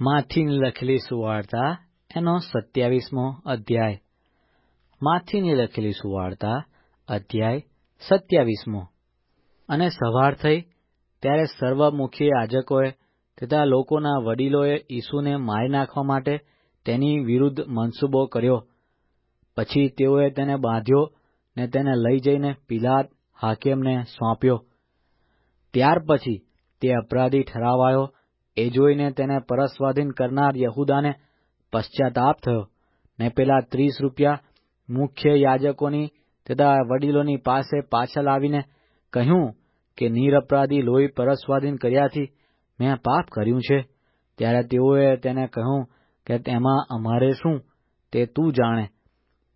માથીની લખેલી સુવાર્તા, એનો સત્યાવીસમો અધ્યાય. માથીની લખેલી સુવાર્તા, અધ્યાય સત્યાવીસમો. અને સવાર થઈ, ત્યારે સર્વમુખી આજકોએ તથા લોકોના વડીલોએ ઈસુને મારી નાખવા માટે તેની વિરુદ્ધ મનસૂબો કર્યો. પછી તેઓએ તેને બાંધ્યો ને તેને લઈ જઈને પિલાત હાકેમને સોંપ્યો. ત્યાર પછી તે અપરાધી ઠરાવાયો એ જોઈને તેને પરસ્વાધીન કરનાર યહુદાને પશ્ચાતાપ થયો. ને પેલા ત્રીસ રૂપિયા મુખ્ય યાજકોની તથા વડીલોની પાસે પાછા લાવીને કહ્યું કે, નિરપરાધી લોહી પરસ્વાધીન કર્યાથી મેં પાપ કર્યું છે. ત્યારે તેઓએ તેને કહ્યું કે, તેમાં અમારે શું? તે તું જાણે.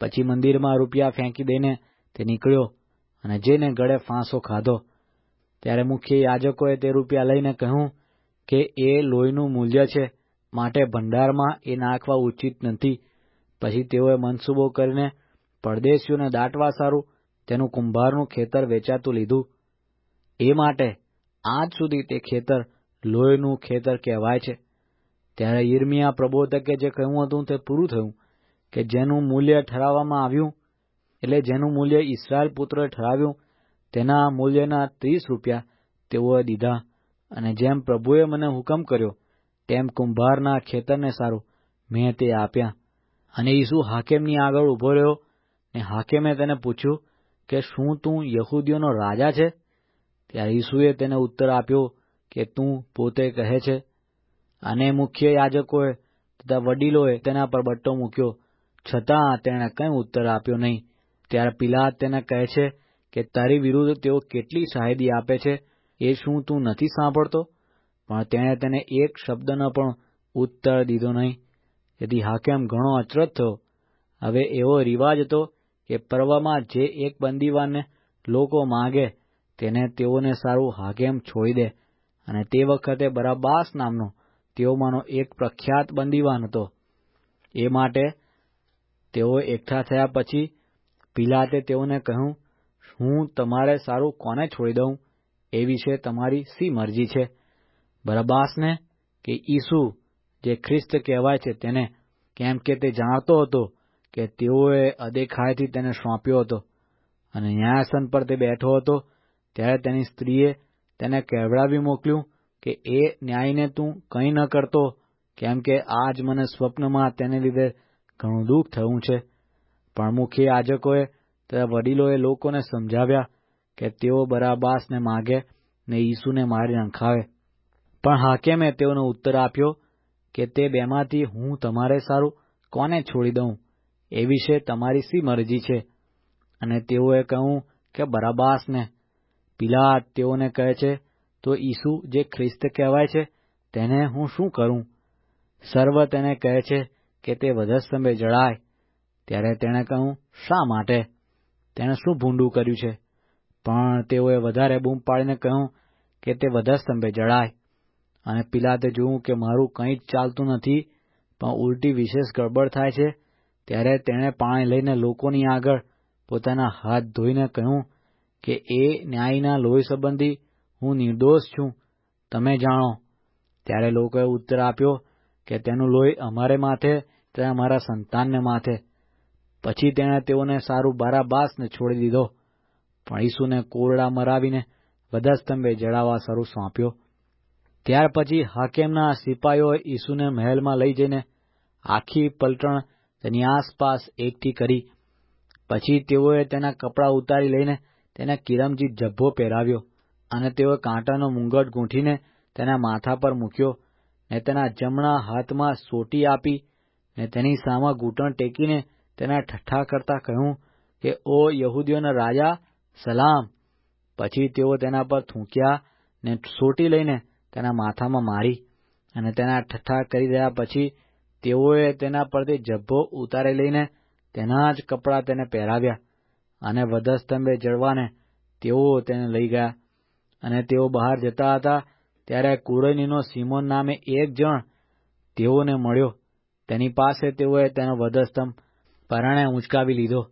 પછી મંદિરમાં રૂપિયા ફેંકી દઈને તે નીકળ્યો અને જેને ગળે ફાંસો ખાધો. ત્યારે મુખ્ય યાજકોએ તે રૂપિયા લઈને કહ્યું કે એ લોહીનું મૂલ્ય છે, માટે ભંડારમાં એ નાખવા ઉચિત નથી. પછી તેઓએ મનસૂબો કરીને પરદેશીઓને દાટવા સારું તેનું કુંભારનું ખેતર વેચાતું લીધું. એ માટે આજ સુધી તે ખેતર લોહીનું ખેતર કહેવાય છે. ત્યારે ઈર્મિયા પ્રબોધકે જે કહ્યું હતું તે પૂરું થયું, કે જેનું મૂલ્ય ઠરાવવામાં આવ્યું, એટલે જેનું મૂલ્ય ઇસરાયલ પુત્રોએ ઠરાવ્યું, તેના મૂલ્યના ત્રીસ રૂપિયા તેઓએ દીધા. અને જેમ પ્રભુએ મને હુકમ કર્યો, તેમ કુંભારના ખેતરને સારું. મેં તે આપ્યા. અને ઈસુ હાકેમની આગળ ઊભો રહ્યો ને હાકેમે તેને પૂછ્યું કે શું તું યહૂદીઓનો રાજા છે? ત્યારે ઈસુએ તેને ઉત્તર આપ્યો કે તું પોતે કહે છે. અને મુખ્ય યાજકોએ તથા વડીલોએ તેના પર બટ્ટો મૂક્યો. છતાં તેણે કંઈ ઉત્તર આપ્યો નહીં. ત્યારે પિલાત તેને કહે છે કે તારી વિરુદ્ધ તેઓ કેટલી શાહિદી આપે છે? એ શું તું નથી સાંભળતો? પણ તેણે તેને એક શબ્દનો પણ ઉત્તર દીધો નહીં. તેથી હાકેમ ઘણો અચરજ થયો. હવે એવો રિવાજ હતો કે પર્વમાં જે એક બંદીવાનને લોકો માગે, તેને તેઓને સારું હાકેમ છોડી દે. અને તે વખતે બરાબાસ નામનો તેઓમાંનો એક પ્રખ્યાત બંદીવાન હતો. એ માટે તેઓ એકઠા થયા પછી પિલાતે તેઓને કહ્યું, હું તમારે સારું કોને છોડી દઉં? એ વિશે તમારી સી મરજી છે. બરબાસને કે ઈસુ જે ખ્રિસ્ત કહેવાય છે, તેને કેમ કે તે જાણતો હતો કે તેઓએ અદેખાયથી તેને સોંપ્યો હતો અને ન્યાયાસન પર તે બેઠો હતો, ત્યારે તેની સ્ત્રીએ તેને કહેવડાવી મોકલ્યું કે, એ ન્યાયને તું કંઈ ન કરતો, કેમ કે આજ મને સ્વપ્નમાં તેને લીધે ઘણું દુઃખ થયું છે. પણ મુખ્ય યાજકોએ તથા વડીલોએ લોકોને સમજાવ્યા કે તેઓ બરાબાસને માગે ને ઈસુને મારી નંખાવે પણ હાકેમે તેઓનો ઉત્તર આપ્યો કે તે બેમાંથી હું તમારે સારું કોને છોડી દઉં? એ વિશે તમારી સી મરજી છે? અને તેઓએ કહ્યું કે બરાબાસને. પિલાત તેઓને કહે છે, તો ઈસુ જે ખ્રિસ્ત કહેવાય છે, તેને હું શું કરું? સર્વ તેને કહે છે કે તે વધસ્તંભે જળાય ત્યારે તેણે કહ્યું, શા માટે? તેણે શું ભૂંડું કર્યું છે? પણ તેઓએ વધારે બૂમ પાડીને કહ્યું કે તે વધસ્તંભે જળાય અને પિલાતે જોયું કે મારું કંઈ જ ચાલતું નથી, પણ ઉલટી વિશેષ ગડબડ થાય છે, ત્યારે તેણે પાણી લઈને લોકોની આગળ પોતાના હાથ ધોઈને કહ્યું કે એ ન્યાયના લોહી સંબંધી હું નિર્દોષ છું, તમે જાણો. ત્યારે લોકોએ ઉત્તર આપ્યો કે તેનું લોહી અમારે માથે તથા અમારા સંતાનને માથે. પછી તેણે તેઓને સારું બારાબાસને છોડી દીધો. પણ ઈસુને કોરડા મરાવીને વધસ્તંભે જડાવવા શરૂ સોંપ્યો ત્યાર પછી હાકેમના સિપાઈઓએ ઈસુને મહેલમાં લઈ જઈને આખી પલટણ તેની આસપાસ એકઠી કરી. પછી તેઓએ તેના કપડાં ઉતારી લઈને તેને કિરમજી જબ્બો પહેરાવ્યો અને તેઓએ કાંટાનો મુંગટ ગૂંથીને તેના માથા પર મૂક્યો. ને તેના જમણા હાથમાં સોટી આપી ને તેની સામે ઘૂંટણ ટેકીને તેના ઠઠ્ઠા કરતા કહ્યું કે, ઓ યહૂદીઓના રાજા સલામ. પછી તેઓ તેના પર થૂંક્યા ને સોટી લઈને તેના માથામાં મારી અને તેના ઠઠ્ઠા કરી રહ્યા પછી તેઓએ તેના પરથી જબ્બો ઉતારી લઈને તેના જ કપડાં તેને પહેરાવ્યા અને વધસ્તંભે જળવાને તેઓ તેને લઈ ગયા. અને તેઓ બહાર જતા હતા ત્યારે કુરેનીનો સિમોન નામે એક જણ તેઓને મળ્યો. તેની પાસે તેઓએ તેનો વધસ્તંભ પરાણે ઉંચકાવી લીધો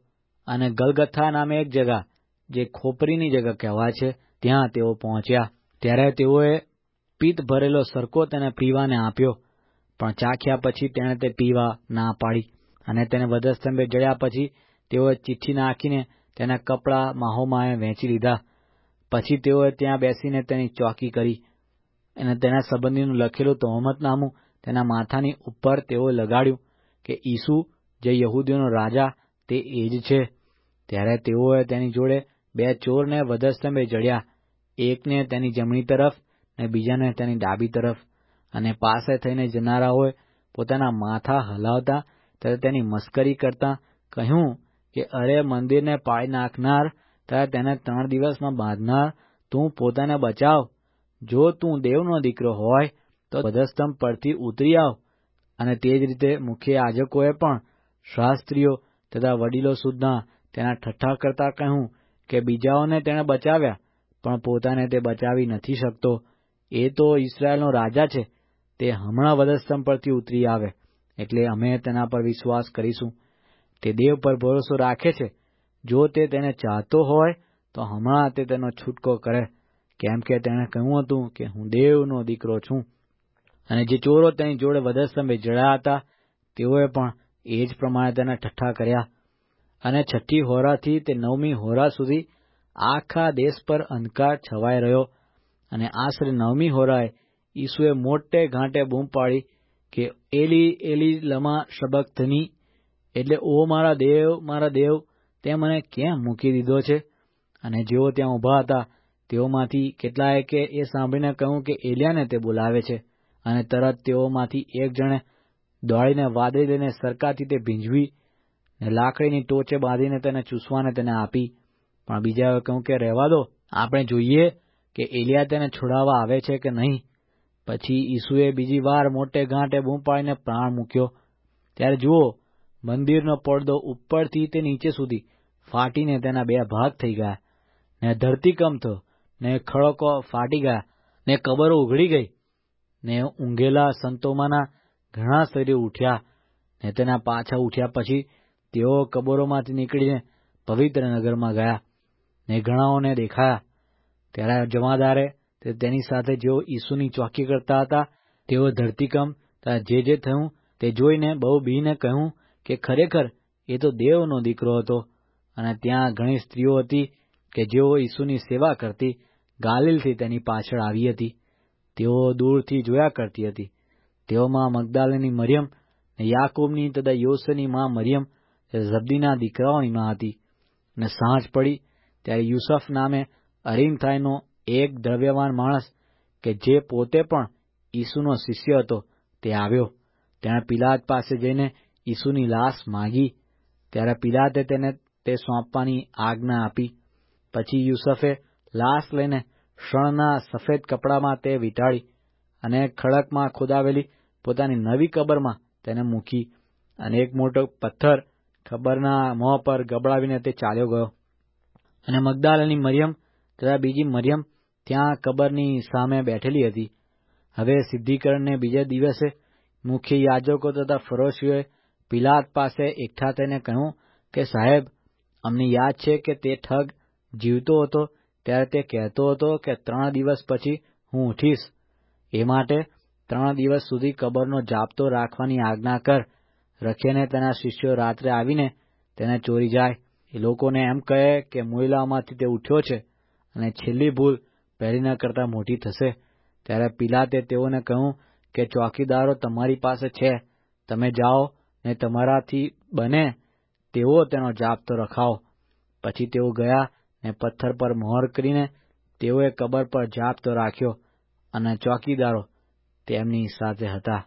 અને ગલગથ્થા નામે એક જગા જે ખોપરીની જગ્યા કહેવાય છે, ત્યાં તેઓ પહોંચ્યા. ત્યારે તેઓએ પિત્ત ભરેલો સરકો તેને પીવાને આપ્યો, પણ ચાખ્યા પછી તેણે તે પીવા ના પાડી અને તેને વધસ્તંભે જડ્યા પછી તેઓએ ચિઠ્ઠી નાખીને તેના કપડાં માહોમાએ વેચી લીધા. પછી તેઓએ ત્યાં બેસીને તેની ચોકી કરી અને તેના સંબંધીનું લખેલું તહોમતનામું તેના માથાની ઉપર તેઓએ લગાડ્યું કે ઈસુ જે યહૂદીઓનો રાજા તે એ જ છે. ત્યારે તેઓએ તેની જોડે બે ચોરને વધસ્તંભે જડ્યા. એકને તેની જમણી તરફ ને બીજાને તેની ડાબી તરફ. અને પાસે થઈને જનારા હોય પોતાના માથા હલાવતા ત્યારે તેની મસ્કરી કરતા કહ્યું કે, અરે, મંદિરને પાડી નાખનાર ત્યારે તેને ત્રણ દિવસમાં બાંધનાર, તું પોતાને બચાવ. જો તું દેવનો દીકરો હોય, તો વધસ્તંભ પરથી ઉતરી આવ. અને તે જ રીતે મુખ્ય યાજકોએ પણ શાસ્ત્રીઓ તથા વડીલો સુદ્ધા તેના ઠઠ્ઠા કરતા કહ્યું કે બીજાઓને તેણે બચાવ્યા, પણ પોતાને તે બચાવી નથી શકતો. એ તો ઇસરાયેલનો રાજા છે. તે હમણાં વધસ્તંભ પરથી ઉતરી આવે, એટલે અમે તેના પર વિશ્વાસ કરીશું. તે દેવ પર ભરોસો રાખે છે. જો તે તેને ચાહતો હોય, તો હમણાં તે તેનો છૂટકો કરે. કેમ કે તેણે કહ્યું હતું કે હું દેવનો દીકરો છું. અને જે ચોરો તેની જોડે વધસ્તંભે જડ્યા હતા, તેઓએ પણ એ જ પ્રમાણે તેના ઠઠ્ઠા કર્યા. અને છઠ્ઠી હોરાથી તે નવમી હોરા સુધી આખા દેશ પર અંધકાર છવાઈ રહ્યો અને આશરે નવમી હોરાએ ઈસુએ મોટે ઘાંટે બૂમ પાડી કે એલી એલી લમા શબક્તની, એટલે ઓ મારા દેવ મારા દેવ, તે મને કેમ મૂકી દીધો છે? અને જેઓ ત્યાં ઊભા હતા, તેઓમાંથી કેટલાએ કે એ સાંભળીને કહ્યું કે એલિયાને તે બોલાવે છે અને તરત તેઓમાંથી એક જણે દોડીને વાદળી લઈને સરકારથી તે ભીંજવી લાકડીની ટોચે બાંધીને તેને ચૂસવાને તેને આપી. પણ બીજાએ કહ્યું કે, રહેવા દો, આપણે જોઈએ કે એલિયા તેને છોડાવવા આવે છે કે નહીં. પછી ઈસુએ બીજી વાર મોટે ઘાંટે બૂમ પાડીને પ્રાણ મૂક્યો. ત્યારે જુઓ, મંદિરનો પડદો ઉપરથી તે નીચે સુધી ફાટીને તેના બે ભાગ થઈ ગયા. ને ધરતીકંપ થયો, ને ખડકો ફાટી ગયા, ને કબરો ઉઘડી ગઈ, ને ઊંઘેલા સંતોમાંના ઘણા શરીર ઉઠ્યા, ને તેના પાછા ઉઠ્યા પછી તેઓ કબરોમાંથી નીકળીને પવિત્ર નગરમાં ગયા ને ઘણાઓને દેખાયા. ત્યારે જમાદારે તે તેની સાથે જેઓ ઈસુની ચોકી કરતા હતા, તેઓ ધરતીકંપ જે જે થયું તે જોઈને બહુ બીને કહ્યું કે ખરેખર એ તો દેવનો દીકરો હતો અને ત્યાં ઘણી સ્ત્રીઓ હતી કે જેઓ ઈસુની સેવા કરતી, ગાલિલથી તેની પાછળ આવી હતી. તેઓ દૂરથી જોયા કરતી હતી. તેઓમાં મગદાલની મરિયમ ને યાકૂબની તથા યોસેની માં મરિયમ ઝબદીના દીકરાઓની માં હતી. ને સાંજ પડી ત્યારે યુસફ નામે અરીમથાઈનો એક દ્રવ્યવાન માણસ કે જે પોતે પણ ઈસુનો શિષ્ય હતો તે આવ્યો. તેણે પિલાત પાસે જઈને ઈસુની લાશ માગી. ત્યારે પિલાતે તેને તે સોંપવાની આજ્ઞા આપી. પછી યુસફે લાશ લઈને શણના સફેદ કપડામાં તે વીંટાળી અને ખડકમાં ખોદાવેલી પોતાની નવી કબરમાં તેને મૂકી. અને એક મોટો પથ્થર ખબરના મોં પર ગબડાવીને તે ચાલ્યો ગયો. અને મગદાલની મરિયમ, તથા બીજી મરિયમ ત્યાં કબરની સામે બેઠેલી હતી. હવે સિદ્ધિકરણને બીજે દિવસે મુખ્ય યાજકો તથા ફરોશીઓએ પિલાત પાસે એકઠા થઈને કહ્યું કે, સાહેબ, અમને યાદ છે કે તે ઠગ જીવતો હતો, ત્યારે તે કહેતો હતો કે, ત્રણ દિવસ પછી હું ઉઠીશ. એ માટે ત્રણ દિવસ સુધી કબરનો જાપતો રાખવાની આજ્ઞા કર. રખીને તેના શિષ્યો રાત્રે આવીને તેને ચોરી જાય. એ લોકોને એમ કહે કે મોઈલામાંથી તે ઉઠ્યો છે અને છેલ્લી ભૂલ પહેલીના કરતાં મોટી થશે. ત્યારે પિલાતે તેઓને કહ્યું કે ચોકીદારો તમારી પાસે છે. તમે જાઓ ને તમારાથી બને તેવો તેનો જાપતો રખાવો. પછી તેઓ ગયા ને પથ્થર પર મોહર કરીને તેઓએ કબર પર જાપતો રાખ્યો અને ચોકીદારો તેમની સાથે હતા.